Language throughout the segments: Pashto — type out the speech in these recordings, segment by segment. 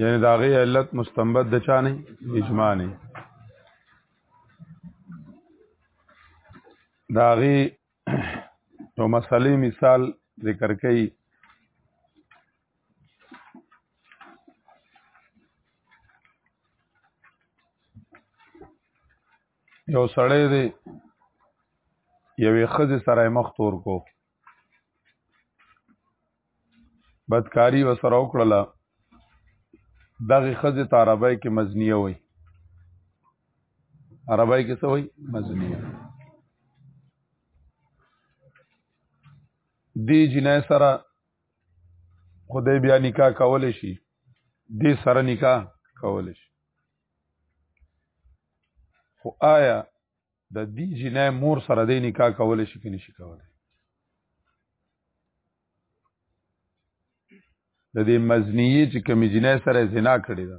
یعنی دا غي علت مستنبت د چا نه اجماع نه دا غي یو مسلې مثال ذکر کړي یو سړی دی یوې ښځې سره مخ تور کو بدکاری وسره وکړله دغه خزه ته عربی کې مزنیه وای عربی کې څه وای مزنیه دی جنای سره خدای بیا نکاح کول شي دی سره نکاح کول شي خو آیا د دې جنې مور سره د نکاح کول شي کې نشي کولای د دې مزنیه چې کوم جنې سره زنا کړی دا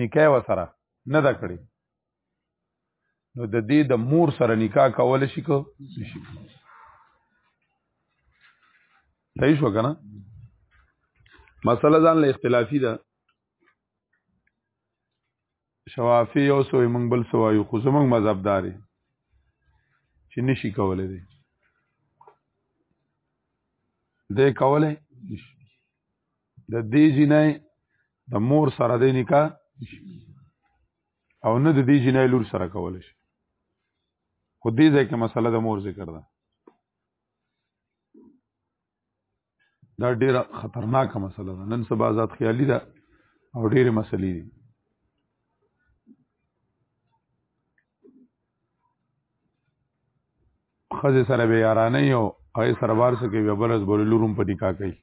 نکاح و سره نه دا کړی نو د دې د مور سره نکاح کول شي کو نشي صحیح شو کنه مسله ځان له اختلافي ده شوافی یو سو موږ بل سو وایو خو زموږ مذهب داري چې نشي کولای دی دې کولای د دې جنای د مور سره د نکاح او نه د دې جنای لور سره کولای شي خو دې ځای کې مسله د مور ذکر ده دا ډیره خطرناکه مسله ده نن سبا ذات خیالي ده او ډیره مسلې دي خزه سره به یارانه یو هغه سره بار سکه بیا بلز بول لوروم په نکاح کوي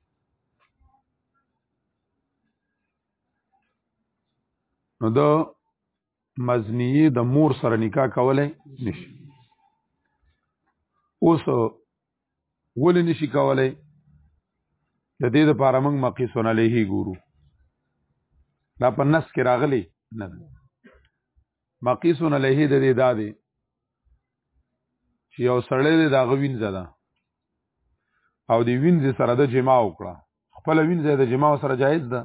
نو دا مزنیه د مور سره نکاح کولای نشي اوس ولې نشي کولای د دې لپاره موږ مقیسون علیه ګورو دا په نس کې راغلی نه ده مقیسون علیه د دې دا دی چې یو سړی د هغه وینځه ده او د وینځې سره د جما وکړه خپل وینځه د جما سره جایز ده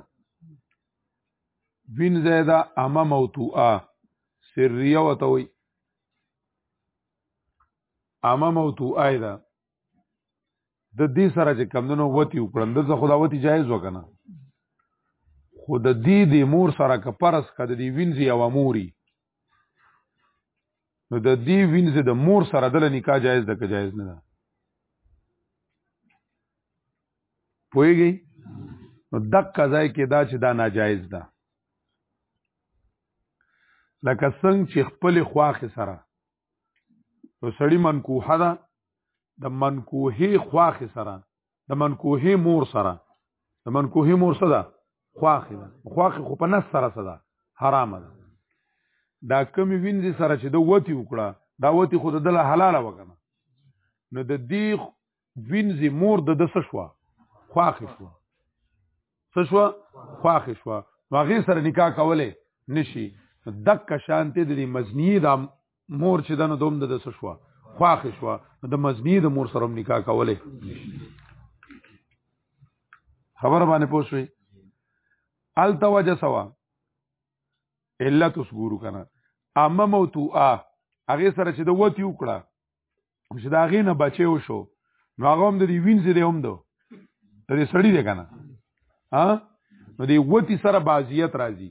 وین زیدا اما موتوعه سریه وته وي اما موتوعه ده د دې سره چې کمندونو وتی وکړم د خدا وتی جایز وکنه خو د دې د مور سره که پرس کده دی وینځي او موري نو د دې وینځ د مور سره د نکاح جایز ده که جایز نه ده پوهیږي نو دک قضای کې دا چې دا ناجایز ده لکه څنګه چې خپل خواخې سره نو سړی منکوحه ده د منکوحې خواخې سره د منکوهه مور سره د منکوهه مور سره ده خواخې ده خواخې خو په نس سره سره ده حرام ده دا کمی وینځي سره چې د وتی وکړه دا وتی خو د دله حلاله وکنه نو د دې وینځي مور د دسه شو خواخې شو څه شو خواخې شو واغې سره نکاح کولې نشي دک شانته د مزنی د مور چې دنه دوم د دس شو خواخ شو د مزنی د مور سره نکاح کوله خبر باندې پوښوي ال توجه سوا الا تسګورو کنه اما موتو ا هغه سره چې د وتی وکړه چې دا غې نه بچو شو نو هغه هم د دې وینځ دی هم دو د دې سړی دی کنه ها نو دې وتی سره بازیت راځي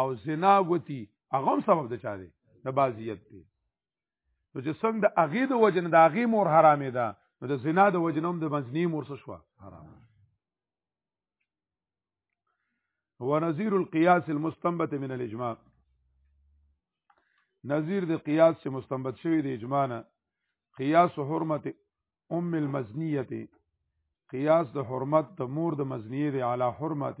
او زنا غوتی هغه هم سبب د چا دی د بازیت دی نو چې څنګه د اغې د وجه نه د اغې مور حرامې ده نو د زنا د وجه هم د مزنی مور څه شو حرام ونظیر القياس المستنبت من الاجماع نظیر د قیاس چې مستنبت شوی د اجماع نه قیاس حرمت ام المزنیه قیاس د حرمت د مور د مزنیه دی علی حرمت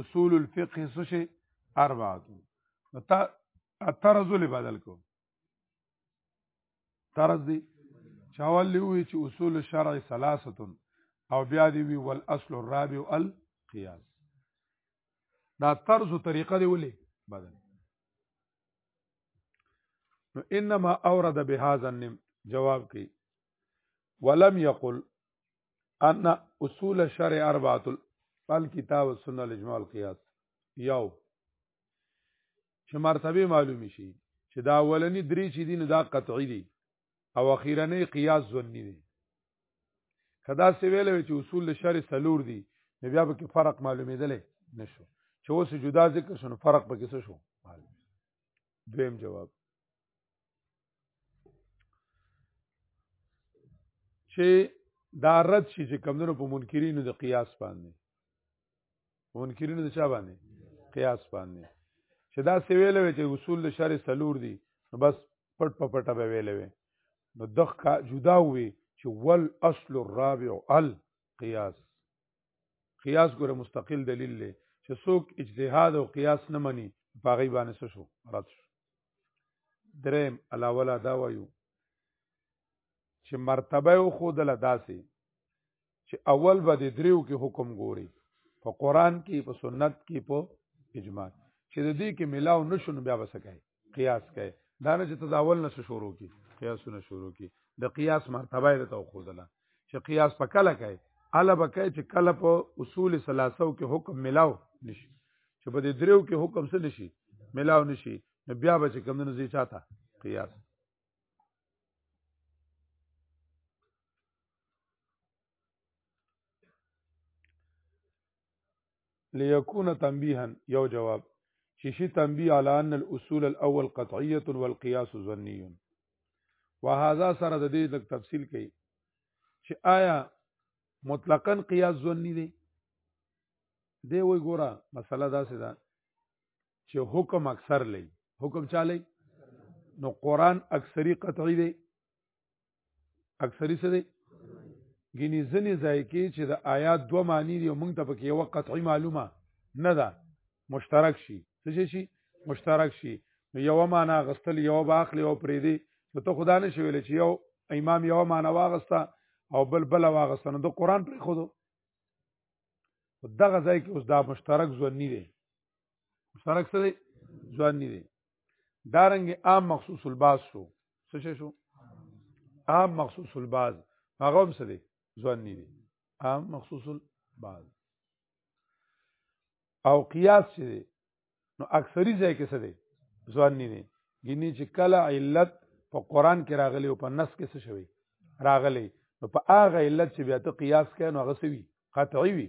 اصول الفقه څه شي اربعه نو تا طرز له بدل کو طرز دی چاول له وی چې اصول الشرع ثلاثه او بیا دی وی والاصل الرابع القياس دا طرز او طریقه دی ولې بدل نو انما اورد بهذا النم جواب کی ولم يقل ان اصول شرع اربعه الکتاب والسنه الاجماع والقياس یو چې مرتبه معلومی شي چې دا اولنی درې چې دین دا قطعی دي او اخیرنې قیاس ځونی دي کدا سی ویل چې اصول د شرع سلور دي نو بیا به کې فرق معلومیدل نشو چې اوس جدا ذکر شنو فرق به کې شو دویم جواب چې دا رد شي چې کمونو په منکرینو د قیاس باندې منکرینو د چا باندې قیاس باندې چې دا څه ویل وي چې اصول د شرع سلور دي نو بس پټ په پټه به ویل وي نو دغ کا جدا وي چې ول اصل الرابع ال قیاس قیاس ګوره مستقل دلیل دی چې څوک اجتهاد او قیاس نه مني په غیبانه شو رد شو دریم علاوه دا وایو چې مرتبه او خودله داسي چې اول به د دریو کې حکم ګوري په قران کې په سنت کې په اجماع چې د دې کې ملاو نشون بیا وسکای قیاس کوي دا نه چې تداول نه شروع کی قیاسونه شروع کی د قیاس مرتبه یې ته خودله چې قیاس په کله کوي الا به کوي چې کله په اصول ثلاثو کې حکم ملاو نشي چې په دې دریو کې حکم څه نشي ملاو نشي نو بیا به چې کم نه زی چاته قیاس ليكون تنبيها یو جواب چې شي تنبيه على ان الاصول الاول قطعيه والقياس ظني وهذا سره د دې د تفصیل کوي چې آیا مطلقاً قیاس ظنی دی دی وای ګوره مسله داسې ده چې حکم اکثر لې حکم چالي نو قران اکثری قطعی دی اکثری څه دی ګینې ځنې ځای کې چې د آیات دوه معنی دی مونږ ته پکې یو قطعي معلومه نه ده مشترک شي څه شي مشترک شي نو یو معنا غستل یو باخلی او پرې دی نو ته خدا نه شویل چې یو امام یو معنا واغستا او بل بل واغستا نو د قران پر خودو دغه ځای کې اوس دا مشترک ځونی دی مشترک څه دی ځونی دی دارنګ عام مخصوص الباس شو څه شو عام مخصوص الباز هغه هم څه دی ځوان نه دی عام مخصوص الباز او قیاس چې دی نو اکثری ځای کې څه دی ځوان نه دی ګینه چې کله علت په قران کې راغلی او په نص کې څه شوی راغلی نو په هغه علت چې بیا ته قیاس کوي نو هغه سوي قطعي وي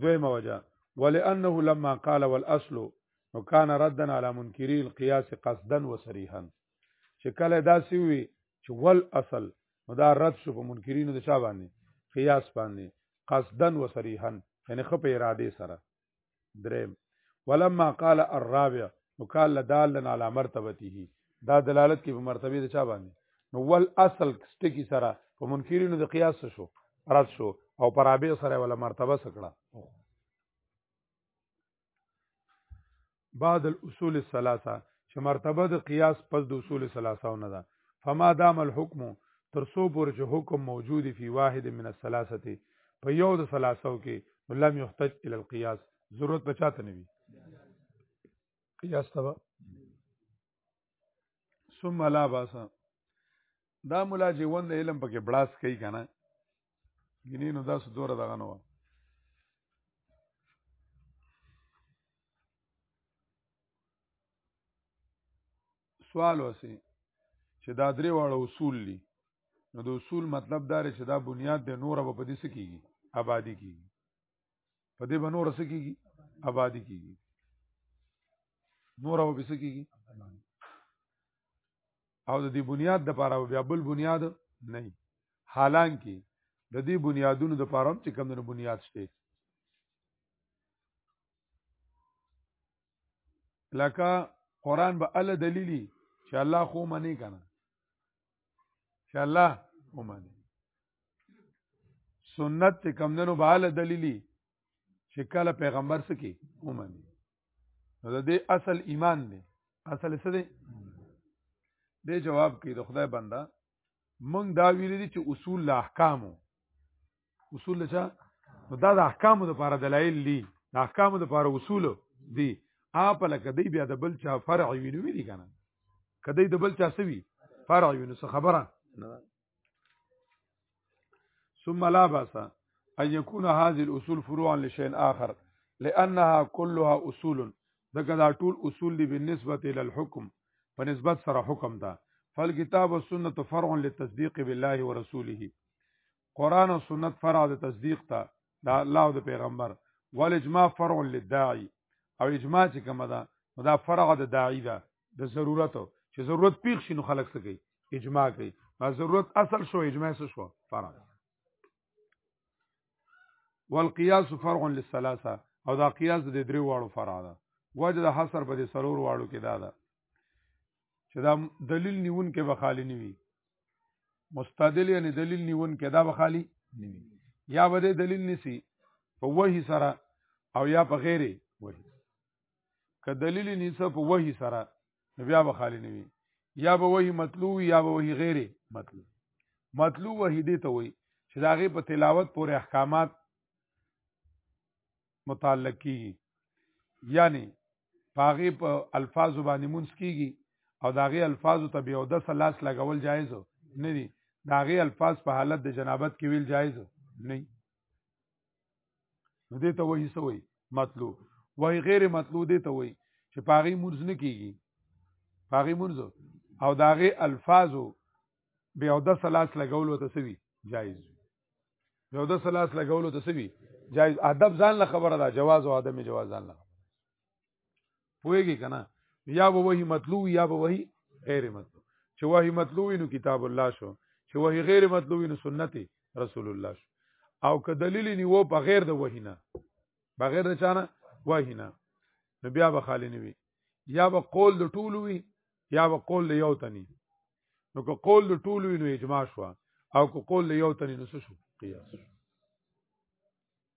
دویمه وجه ولانه لما قال والاصل نو کان ردا علی منکری القياس قصدا وصريحا چې کله دا سی وی چې ول اصل نو دا رد شو په منکرینو د چا باندې قیاس باندې قصدا وصريحا یعنی خپ اراده سره دریم ولما قال الرابع نو قال لدال على مرتبته دا دلالت کوي په مرتبه د چا باندې نو ول اصل سټکی سره په منکرینو د قیاس شو رد شو او پر ابي سره ولا مرتبه سکړه بعد الاصول الثلاثه چې مرتبه د قیاس پس د اصول ثلاثه نه ده فما دام الحكم تر سو پورې چې حکم موجود فی واحد من الثلاثه په یو د ثلاثو کې لم یحتج ال القياس ضرورت بچاته نه وي قیاس تبا ثم لا باس دا مولا چې وند علم پکې بلاس کوي کنه ګینې نو دا څه دوره دغه نو سوال وسی چې دا درې واړه اصول دي نو د اصول مطلب دا چې دا بنیاد د نور په دې سکیږي آبادی کیږي په دې به نور سکیږي آبادی کیږي نور به سکیږي او د دې بنیاد د پاره بیا بل بنیاد نه حالانکه د دې بنیادونو د پاره چې کوم نه بنیاد شته لکه قران به ال دلیلی چې الله خو منی کنه چې الله خو منی سنت ته کم دنو به ال دلیلی چې کله پیغمبر سکی خو منی نو د دې اصل ایمان دی اصل څه دی دې جواب کوي د خدای بنده مونږ دا ویل دي چې اصول له احکامو اصول له نو دا د احکامو لپاره دلایل دي د احکامو لپاره اصول دي اپ لکه دی بیا د بل چا فرع ویني وی دي کنه کدی د بل چا سوي فرع ویني څه خبره ثم لا باس ان يكون هذه الاصول فروعا لشيء اخر لانها كلها اصول ذکر دا ټول اصول دي بالنسبه للحكم په نسبت سره حکم ده فالکتاب والسنه فرع للتصديق بالله ورسوله قران او سنت فرع د تصدیق ته دا الله او د پیغمبر والاجماع فرع للداعي او اجماع چې کومه ده دا فرع د داعي ده د ضرورت چې ضرورت پیښ شي نو خلک څه کوي اجماع کوي ما ضرورت اصل شو اجماع شو فرع والقياس فرع للثلاثه او دا قياس د درې واړو فرع ده وجه د حصر په دې سلور واړو کې دا ده چې دا دلیل نیون کې به خالی نیوي مستدل یعنی دلیل نیون کې دا به خالی نیوي یا به دلیل نسی په وحی سره او یا په غیره وحی که دلیل نیسه په وحی سره نو بیا به خالی نه وي یا به وحی مطلوب یا به وحی غیر مطلوب مطلوب وحی دې ته وایي چې دا غي په تلاوت پورې احکامات متعلق کیږي یعنی پاغه په الفاظ باندې مونږ کیږي او داغه الفاظ ته به او د سلاس لګول جایز نه دي داغه الفاظ په حالت د جنابت کې ویل جایز نه نو دې ته وایي څه وایي مطلوب وایي غیر مطلوب دې ته وایي چې پاغي مونږ نه کیږي پاغي مونږ او داغه الفاظو به او د سلاس لګول وته سوي جایز به او د سلاس لګول وته سوي جایز ادب ځان له خبره دا جواز او عدم جواز ځان له پوهیږي کنه یا به وحی مطلوب یا به وحی غیر مطلوب چې وحی مطلوب نو کتاب الله شو چې وحی غیر مطلوب نو سنت رسول الله شو او که دلیل نیو په غیر د وحی نه بغیر د چانه وحی نه نو بیا به خالی نه وي یا به قول د ټولو وي یا به قول د یو تني نو که قول د ټولو وي نو اجماع شو او که قول د یو تني نو شو قیاس شو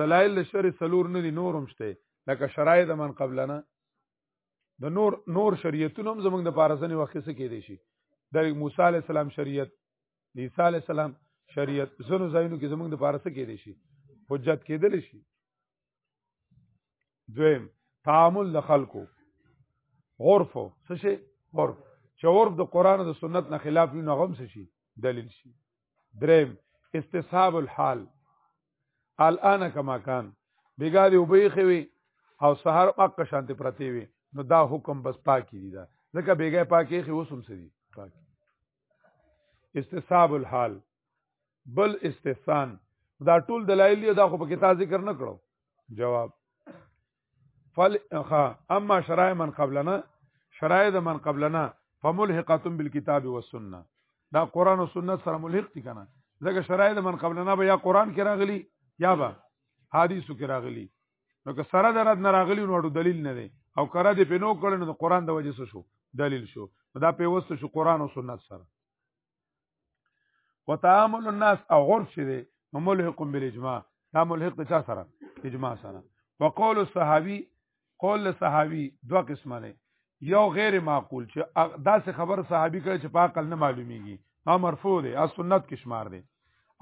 دلایل شر سلور نه دي نورم شته لکه شرایط د من قبلنا د نور نور شریعتونه هم زمونږ د پارسنې وخت څخه کې دي شي د موسی علی السلام شریعت د عیسی علی السلام شریعت زنو زینو کې زمونږ د پارسه کې دي شي حجت کېدل شي دویم تعامل د خلکو عرف څه شي عرف چې عرف د قران او د سنت نه خلاف نه غم شي دلیل شي دریم استصحاب الحال الان کما کان بیګا دی وبېخې وي او سحر اق شانته پرتی وي نو دا حکم بس پاکي دي دا ځکه بیګا پاکي خې وسم سدي پاکي استصحاب الحال بل استحسان دا ټول دلایل دا خو په کتاب ذکر نه کړو جواب فل خا اما شرای من قبلنا شرای د من قبلنا فملحقاتم بالکتاب والسنه دا قران او سنت سره ملحق دي کنه ځکه شرای د من قبلنا به یا قران کې راغلي یا به حدیثو کې راغلي نو که سره درد نه راغلي نو اړو دلیل نه دی او کرا دې په نو کړنو د قران د وجې شو دلیل شو دا په وسته شو قران او سنت سره وتعامل الناس او عرف دی نو ملحق بالاجماع دا ملحق د چا سره اجماع سره وقول الصحابي قول الصحابي دوه قسمه دی یو غیر معقول چې دا څه خبر صحابي کړي چې په عقل نه معلومیږي ما مرفوع دی او سنت کې شمار دی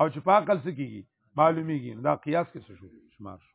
او چې په عقل څه کیږي معلومیږي دا قیاس کې څه شو شمار شو